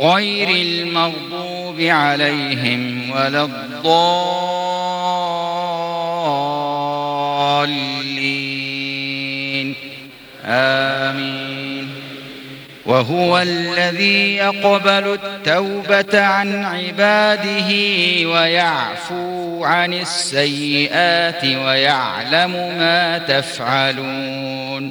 غير المغضوب عليهم ولا الضالين. آمين. وهو الذي يقبل التوبة عن عباده ويعفو عن السيئات ويعلم ما تفعلون.